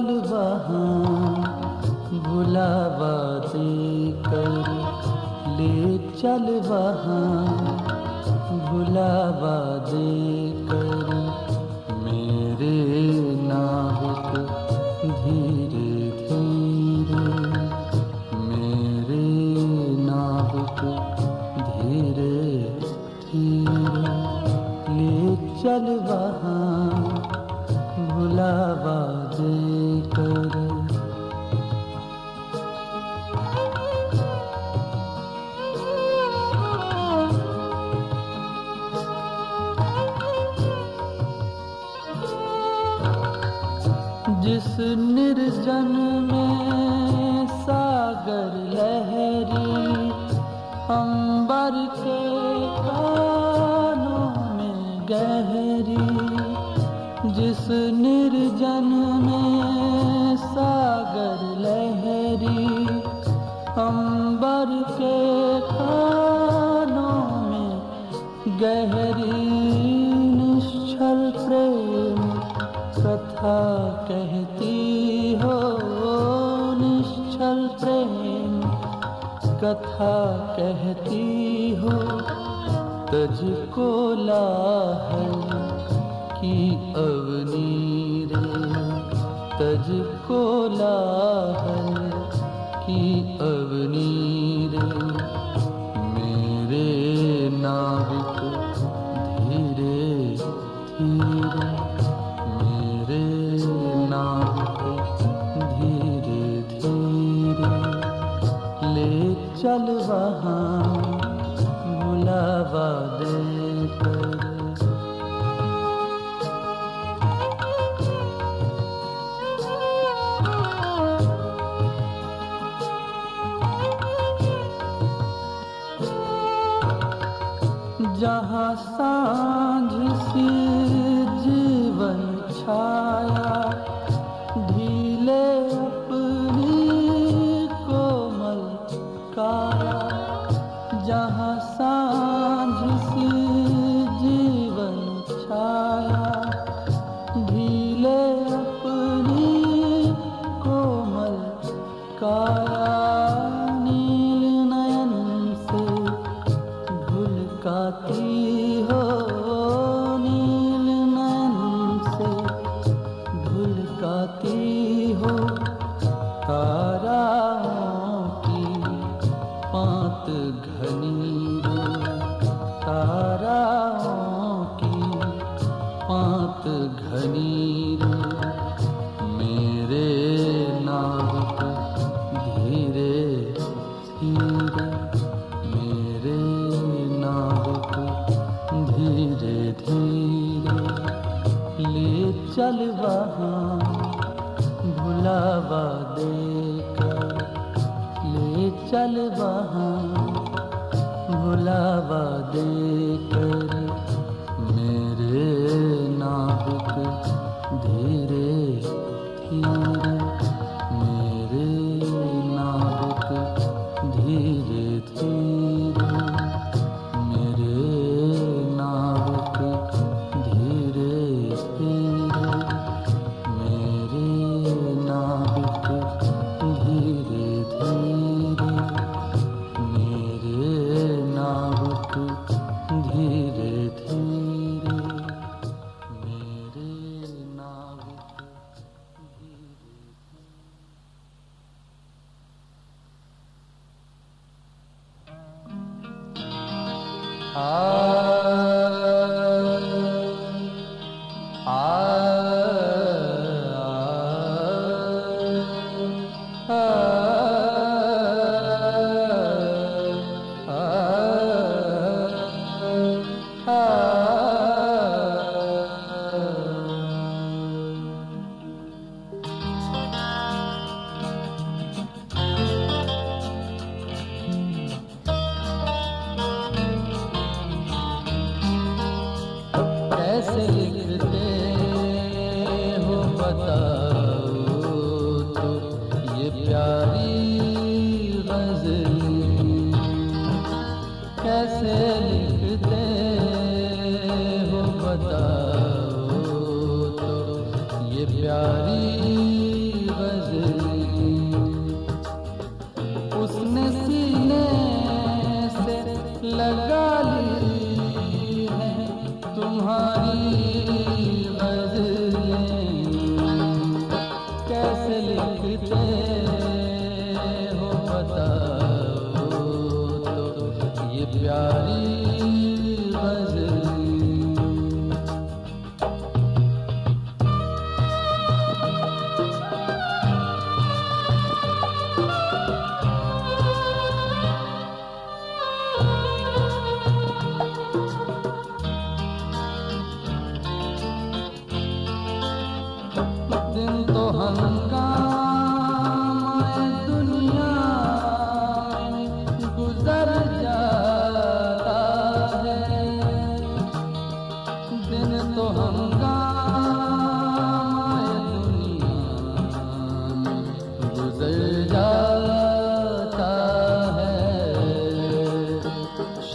लहा भुला बे कर चल बहा भुला बे कर मेरे नाहक भी जिस निर्जन में सागर लहरी अंबर के कानों में गहरी, जिस निर्जन में सागर लहरी अंबर के कानों में गहरी निश्चल प्रेम कथा कहती हो निश्चल प्रेम। कथा कहती हो तुझको लाहर की अवनी रे तुझको लाहर की अवनी जहाँ साँझ सी जीवन छाया ताराओं की पात घनी मेरे नाविक धीरे धीरे, मेरे नाविक धीरे धीरे। ले चल वहाँ, भुलावा दे कर ले चल वहाँ। भुलावा दे कर मेरे 啊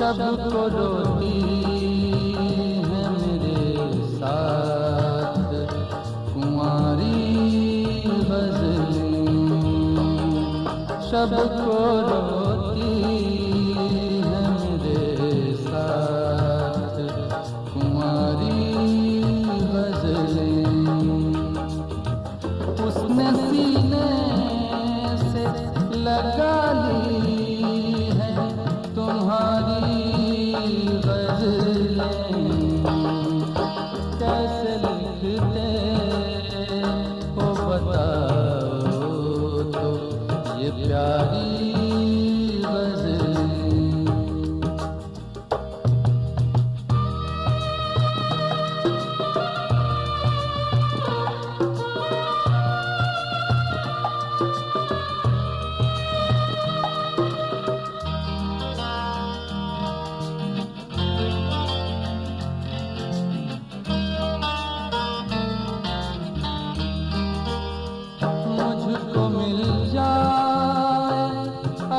सबको रोती है मेरे साथ। कुंवारी गजनी सबको रोती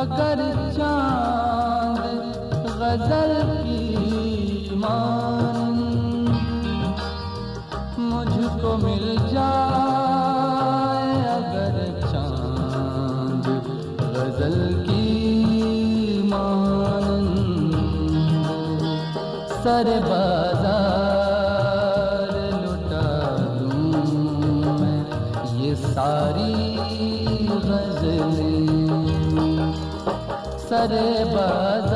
अगर चाँद गज़ल की मान मुझको मिल जाए, अगर चाँद गज़ल की मान। सर बस करे बाद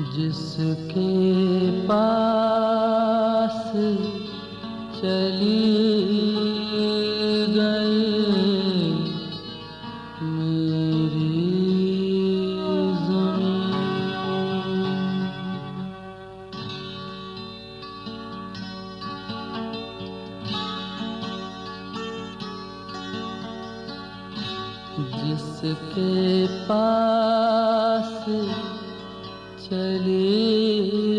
जिसके जके पसी गेरि जिसके पास चले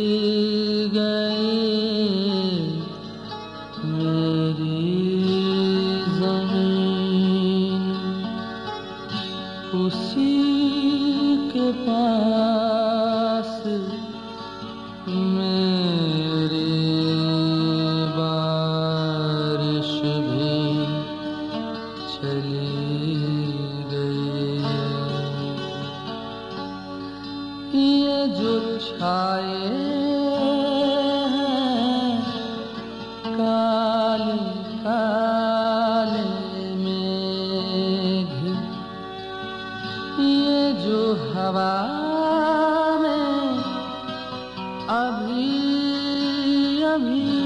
अभी अभी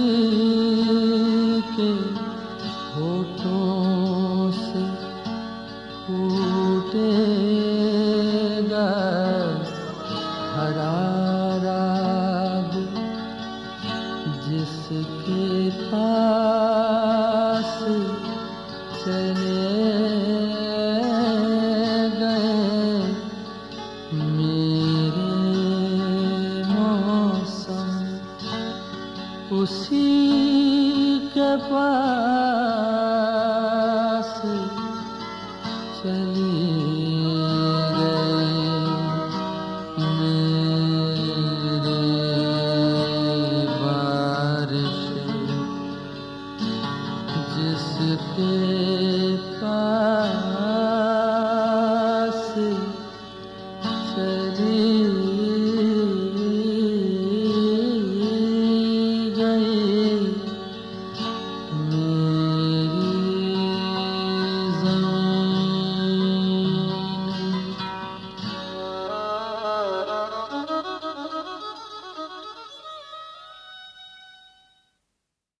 se